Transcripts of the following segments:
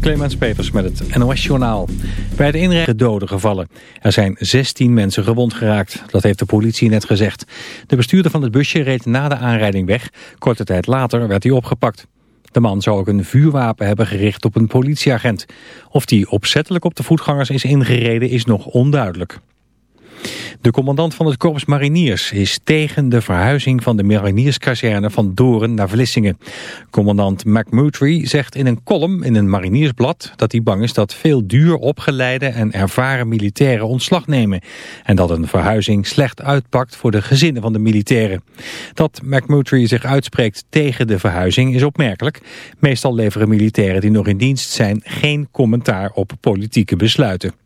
Clemens Peters met het NOS-journaal. Bij de inrechten doden gevallen. Er zijn 16 mensen gewond geraakt. Dat heeft de politie net gezegd. De bestuurder van het busje reed na de aanrijding weg. Korte tijd later werd hij opgepakt. De man zou ook een vuurwapen hebben gericht op een politieagent. Of die opzettelijk op de voetgangers is ingereden is nog onduidelijk. De commandant van het Korps Mariniers is tegen de verhuizing van de marinierskazerne van Doren naar Vlissingen. Commandant McMurtry zegt in een column in een mariniersblad dat hij bang is dat veel duur opgeleide en ervaren militairen ontslag nemen. En dat een verhuizing slecht uitpakt voor de gezinnen van de militairen. Dat McMurtry zich uitspreekt tegen de verhuizing is opmerkelijk. Meestal leveren militairen die nog in dienst zijn geen commentaar op politieke besluiten.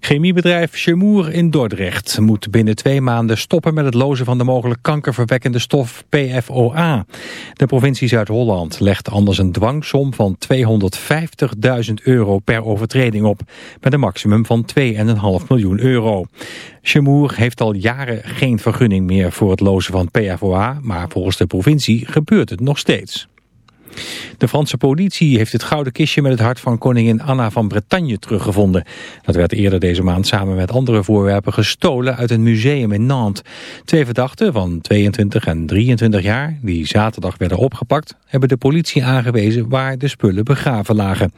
Chemiebedrijf Chemour in Dordrecht moet binnen twee maanden stoppen met het lozen van de mogelijk kankerverwekkende stof PFOA. De provincie Zuid-Holland legt anders een dwangsom van 250.000 euro per overtreding op, met een maximum van 2,5 miljoen euro. Chemour heeft al jaren geen vergunning meer voor het lozen van PFOA, maar volgens de provincie gebeurt het nog steeds. De Franse politie heeft het gouden kistje met het hart van koningin Anna van Bretagne teruggevonden. Dat werd eerder deze maand samen met andere voorwerpen gestolen uit een museum in Nantes. Twee verdachten van 22 en 23 jaar, die zaterdag werden opgepakt, hebben de politie aangewezen waar de spullen begraven lagen.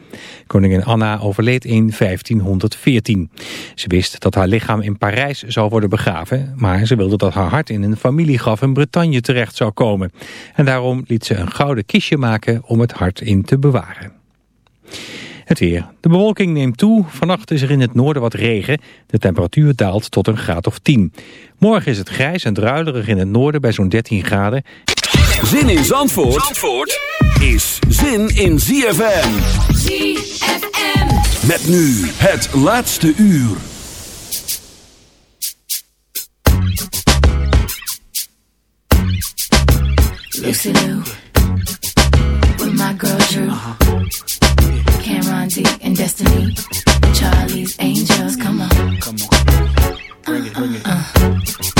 Koningin Anna overleed in 1514. Ze wist dat haar lichaam in Parijs zou worden begraven, maar ze wilde dat haar hart in een familiegraf in Bretagne terecht zou komen. En daarom liet ze een gouden kistje maken om het hart in te bewaren. Het weer. De bewolking neemt toe. Vannacht is er in het noorden wat regen. De temperatuur daalt tot een graad of 10. Morgen is het grijs en druilerig in het noorden bij zo'n 13 graden. Zin in Zandvoort, Zandvoort is zin in ZFM. ZFM. Met nu het laatste uur. Lucy Lou. With my girl Drew. Cameron D and Destiny. Charlie's Angels. Come on. Come on. Bring it, bring it. Uh-uh.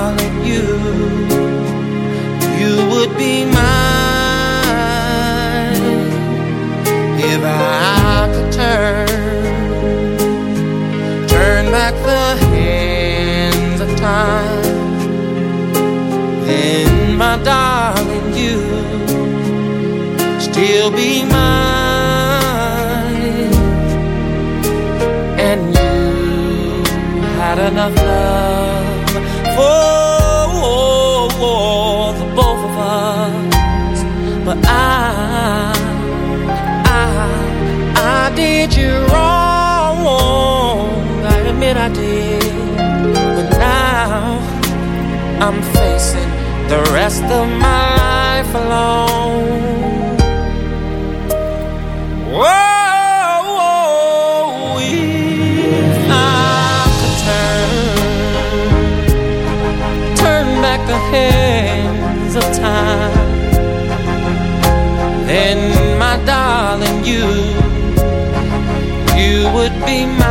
I I did. But now I'm facing the rest of my life alone. Whoa if I could turn, turn back the hands of time, then my darling, you you would be mine.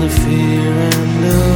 the fear and alarm.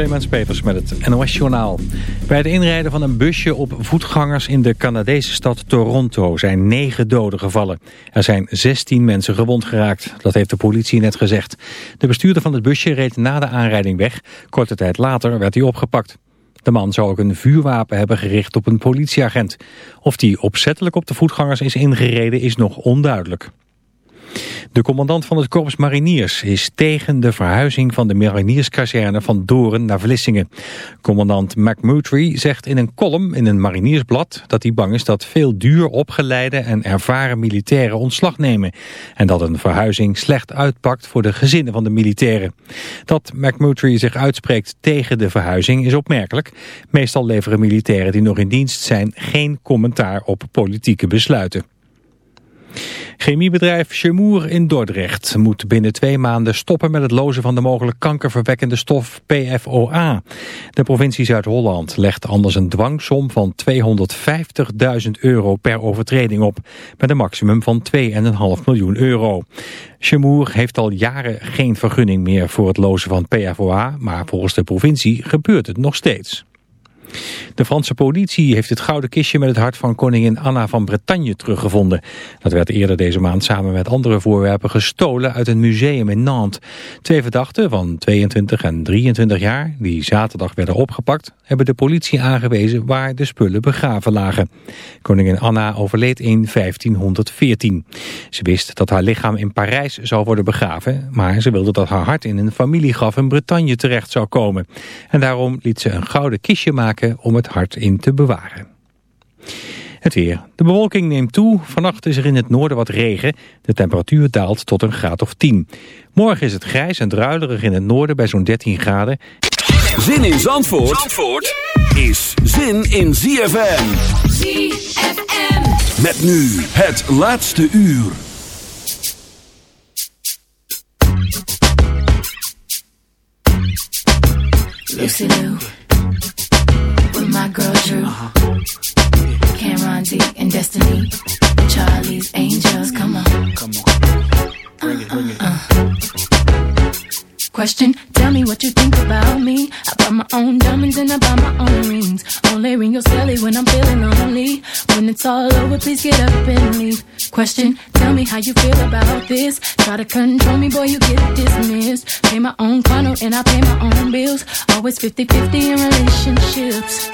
Clemens Peters met het NOS-journaal. Bij het inrijden van een busje op voetgangers in de Canadese stad Toronto zijn negen doden gevallen. Er zijn 16 mensen gewond geraakt, dat heeft de politie net gezegd. De bestuurder van het busje reed na de aanrijding weg. Korte tijd later werd hij opgepakt. De man zou ook een vuurwapen hebben gericht op een politieagent. Of die opzettelijk op de voetgangers is ingereden is nog onduidelijk. De commandant van het Korps Mariniers is tegen de verhuizing van de marinierskazerne van Doren naar Vlissingen. Commandant McMurtry zegt in een column in een mariniersblad dat hij bang is dat veel duur opgeleide en ervaren militairen ontslag nemen. En dat een verhuizing slecht uitpakt voor de gezinnen van de militairen. Dat McMurtry zich uitspreekt tegen de verhuizing is opmerkelijk. Meestal leveren militairen die nog in dienst zijn geen commentaar op politieke besluiten. Chemiebedrijf Chemour in Dordrecht moet binnen twee maanden stoppen met het lozen van de mogelijk kankerverwekkende stof PFOA. De provincie Zuid-Holland legt anders een dwangsom van 250.000 euro per overtreding op, met een maximum van 2,5 miljoen euro. Chemour heeft al jaren geen vergunning meer voor het lozen van PFOA, maar volgens de provincie gebeurt het nog steeds. De Franse politie heeft het gouden kistje met het hart van koningin Anna van Bretagne teruggevonden. Dat werd eerder deze maand samen met andere voorwerpen gestolen uit een museum in Nantes. Twee verdachten van 22 en 23 jaar, die zaterdag werden opgepakt, hebben de politie aangewezen waar de spullen begraven lagen. Koningin Anna overleed in 1514. Ze wist dat haar lichaam in Parijs zou worden begraven, maar ze wilde dat haar hart in een familiegraf in Bretagne terecht zou komen. En daarom liet ze een gouden kistje maken om het hart in te bewaren. Het weer. De bewolking neemt toe. Vannacht is er in het noorden wat regen. De temperatuur daalt tot een graad of 10. Morgen is het grijs en druilerig in het noorden bij zo'n 13 graden. Zin in Zandvoort, Zandvoort is zin in ZFM. ZFM. Met nu het laatste uur. Lucy Cameron D and Destiny. Charlie's Angels. Come on. Come on. Bring it, bring it. Uh, uh. Question, tell me what you think about me. I buy my own diamonds and I buy my own rings. Only ring your celly when I'm feeling lonely. When it's all over, please get up and leave. Question, tell me how you feel about this. Try to control me, boy, you get dismissed. Pay my own condo and I pay my own bills. Always 50-50 in relationships.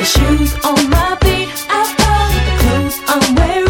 The shoes on my feet, I buy. The clothes I'm wearing,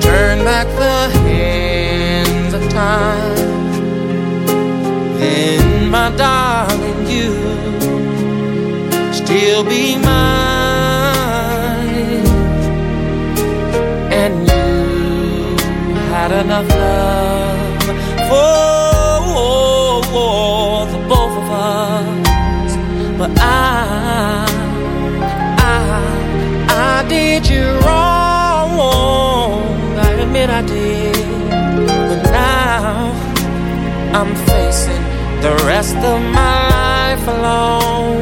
turn, back the hands of time, then my darling, you still be mine, I'm facing the rest of my life alone.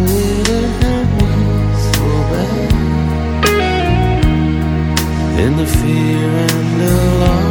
in the fear and the You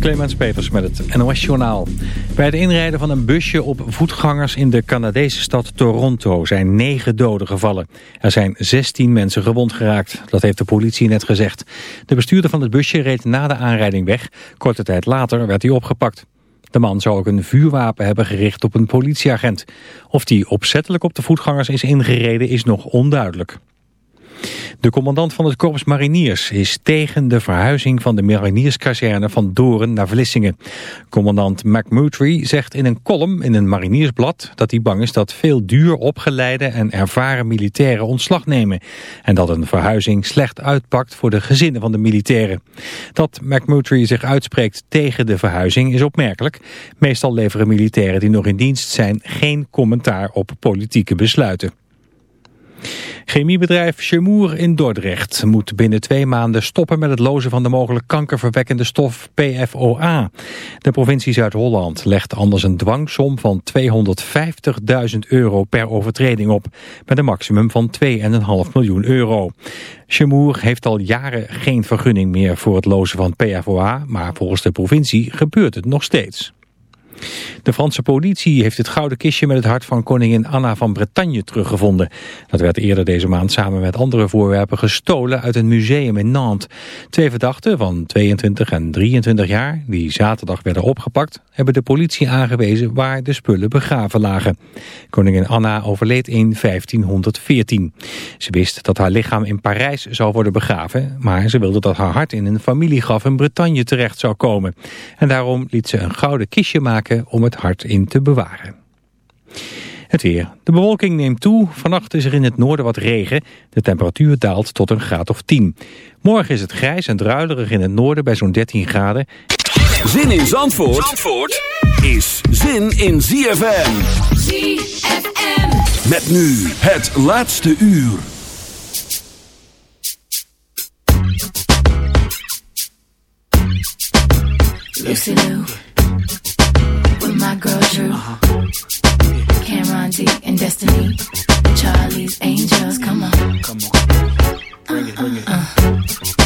Clemens Peters met het NOS-journaal. Bij het inrijden van een busje op voetgangers in de Canadese stad Toronto zijn negen doden gevallen. Er zijn 16 mensen gewond geraakt, dat heeft de politie net gezegd. De bestuurder van het busje reed na de aanrijding weg. Korte tijd later werd hij opgepakt. De man zou ook een vuurwapen hebben gericht op een politieagent. Of die opzettelijk op de voetgangers is ingereden is nog onduidelijk. De commandant van het Korps Mariniers is tegen de verhuizing van de marinierskazerne van Doren naar Vlissingen. Commandant McMurtry zegt in een column in een mariniersblad dat hij bang is dat veel duur opgeleide en ervaren militairen ontslag nemen. En dat een verhuizing slecht uitpakt voor de gezinnen van de militairen. Dat McMurtry zich uitspreekt tegen de verhuizing is opmerkelijk. Meestal leveren militairen die nog in dienst zijn geen commentaar op politieke besluiten. Chemiebedrijf Chemour in Dordrecht moet binnen twee maanden stoppen met het lozen van de mogelijk kankerverwekkende stof PFOA. De provincie Zuid-Holland legt anders een dwangsom van 250.000 euro per overtreding op, met een maximum van 2,5 miljoen euro. Chemour heeft al jaren geen vergunning meer voor het lozen van PFOA, maar volgens de provincie gebeurt het nog steeds. De Franse politie heeft het gouden kistje met het hart van koningin Anna van Bretagne teruggevonden. Dat werd eerder deze maand samen met andere voorwerpen gestolen uit een museum in Nantes. Twee verdachten van 22 en 23 jaar, die zaterdag werden opgepakt, hebben de politie aangewezen waar de spullen begraven lagen. Koningin Anna overleed in 1514. Ze wist dat haar lichaam in Parijs zou worden begraven, maar ze wilde dat haar hart in een familiegraf in Bretagne terecht zou komen. En daarom liet ze een gouden kistje maken om het hart in te bewaren. Het weer. De bewolking neemt toe. Vannacht is er in het noorden wat regen. De temperatuur daalt tot een graad of 10. Morgen is het grijs en druilerig in het noorden bij zo'n 13 graden. Zin in Zandvoort, Zandvoort is zin in ZFM. ZFM. Met nu het laatste uur. Lucy Lou. My girl Drew. Uh-huh. Cameron D and Destiny. Charlie's Angels. Come on. Come on. Bring it, bring it. Uh-uh.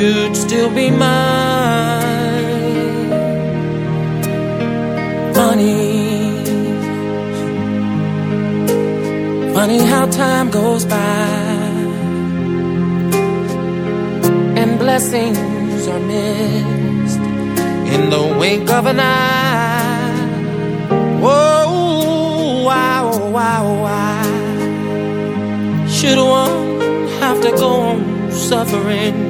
you'd still be mine. Funny, funny how time goes by and blessings are missed in the wink of an eye. Whoa, wow, wow, wow. Should one have to go on suffering?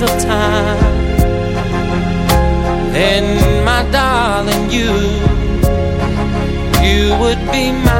Hands of time, then my darling, you you would be mine.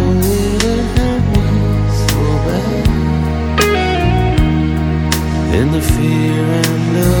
in the fear and alarm,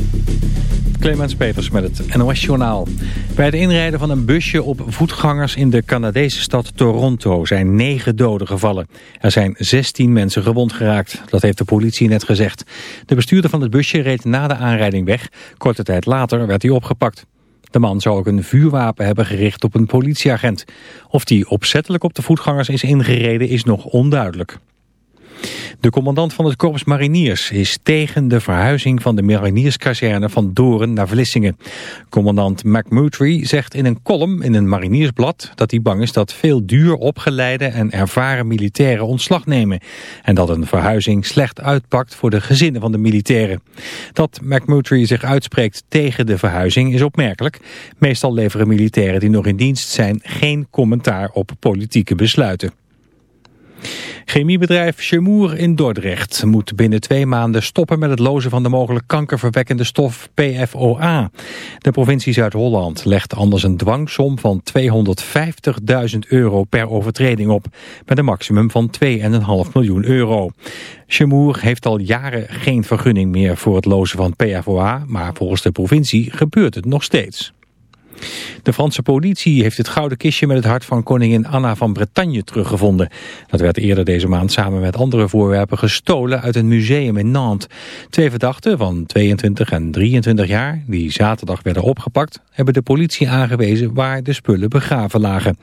Clemens Peters met het NOS-journaal. Bij het inrijden van een busje op voetgangers in de Canadese stad Toronto zijn negen doden gevallen. Er zijn 16 mensen gewond geraakt, dat heeft de politie net gezegd. De bestuurder van het busje reed na de aanrijding weg. Korte tijd later werd hij opgepakt. De man zou ook een vuurwapen hebben gericht op een politieagent. Of die opzettelijk op de voetgangers is ingereden is nog onduidelijk. De commandant van het Korps Mariniers is tegen de verhuizing van de marinierskazerne van Doren naar Vlissingen. Commandant McMurtry zegt in een column in een mariniersblad dat hij bang is dat veel duur opgeleide en ervaren militairen ontslag nemen. En dat een verhuizing slecht uitpakt voor de gezinnen van de militairen. Dat McMurtry zich uitspreekt tegen de verhuizing is opmerkelijk. Meestal leveren militairen die nog in dienst zijn geen commentaar op politieke besluiten. Chemiebedrijf Chemour in Dordrecht moet binnen twee maanden stoppen met het lozen van de mogelijk kankerverwekkende stof PFOA. De provincie Zuid-Holland legt anders een dwangsom van 250.000 euro per overtreding op, met een maximum van 2,5 miljoen euro. Chemour heeft al jaren geen vergunning meer voor het lozen van PFOA, maar volgens de provincie gebeurt het nog steeds. De Franse politie heeft het gouden kistje met het hart van koningin Anna van Bretagne teruggevonden. Dat werd eerder deze maand samen met andere voorwerpen gestolen uit een museum in Nantes. Twee verdachten van 22 en 23 jaar, die zaterdag werden opgepakt, hebben de politie aangewezen waar de spullen begraven lagen.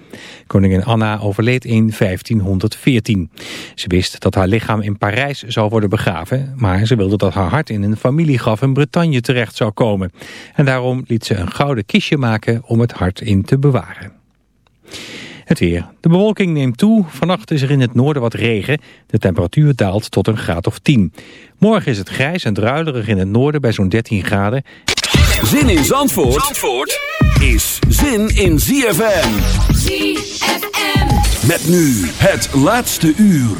Koningin Anna overleed in 1514. Ze wist dat haar lichaam in Parijs zou worden begraven, maar ze wilde dat haar hart in een familiegraf in Bretagne terecht zou komen. En daarom liet ze een gouden kistje maken om het hart in te bewaren. Het weer. De bewolking neemt toe. Vannacht is er in het noorden wat regen. De temperatuur daalt tot een graad of 10. Morgen is het grijs en druilerig in het noorden bij zo'n 13 graden. Zin in Zandvoort, Zandvoort is zin in ZFM. ZFM. Met nu het laatste uur.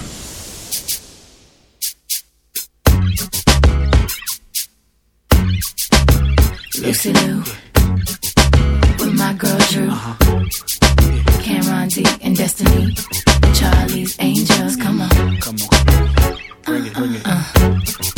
Lucy Lou. My girl Drew. Uh-huh. Cameron D and Destiny. Charlie's Angels. Come on. Come on. Bring it, bring it. Uh-huh.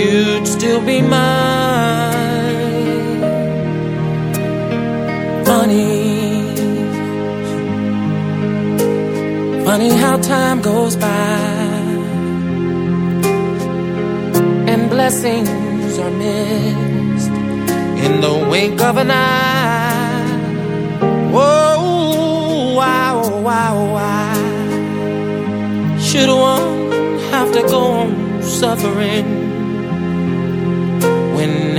you'd still be mine. funny. Funny how time goes by and blessings are missed in the wink of an eye. Oh, Whoa, oh, wow, oh, wow, wow. Should one have to go on suffering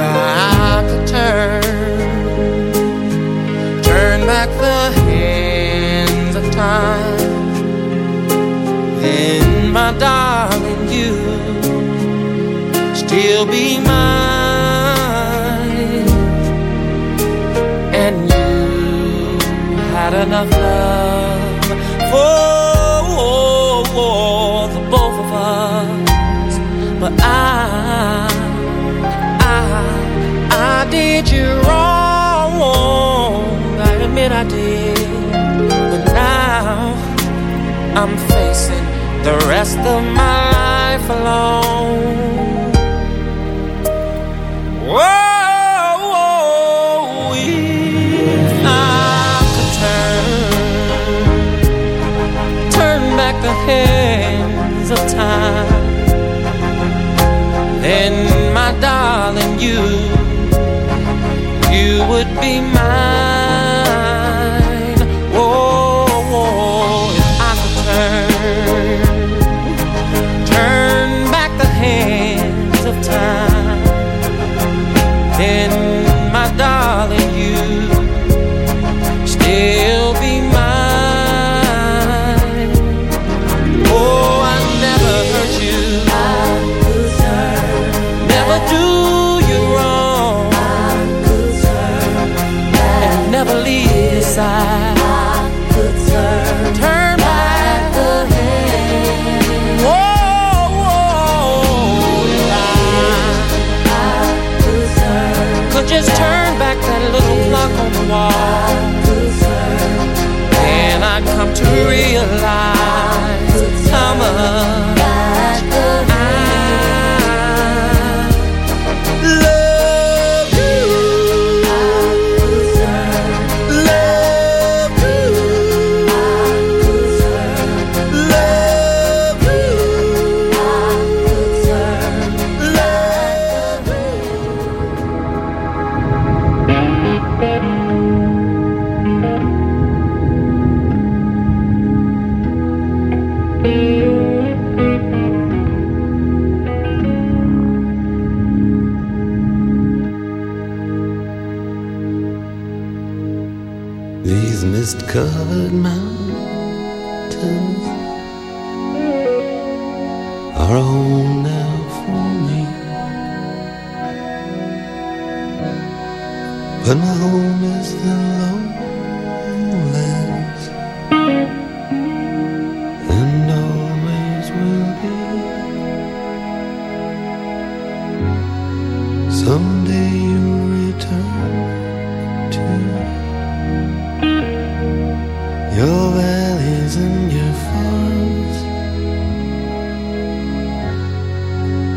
If I could turn back the hands of time, then my darling, you still be mine, and you had enough love for I'm facing the rest of my life alone.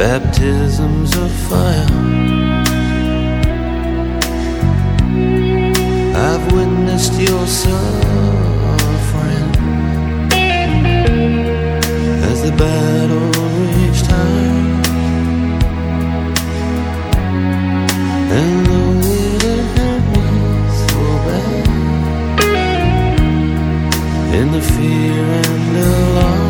baptisms of fire. I've witnessed your suffering as the battle reached high. And it hurt me so bad, in the fear and the you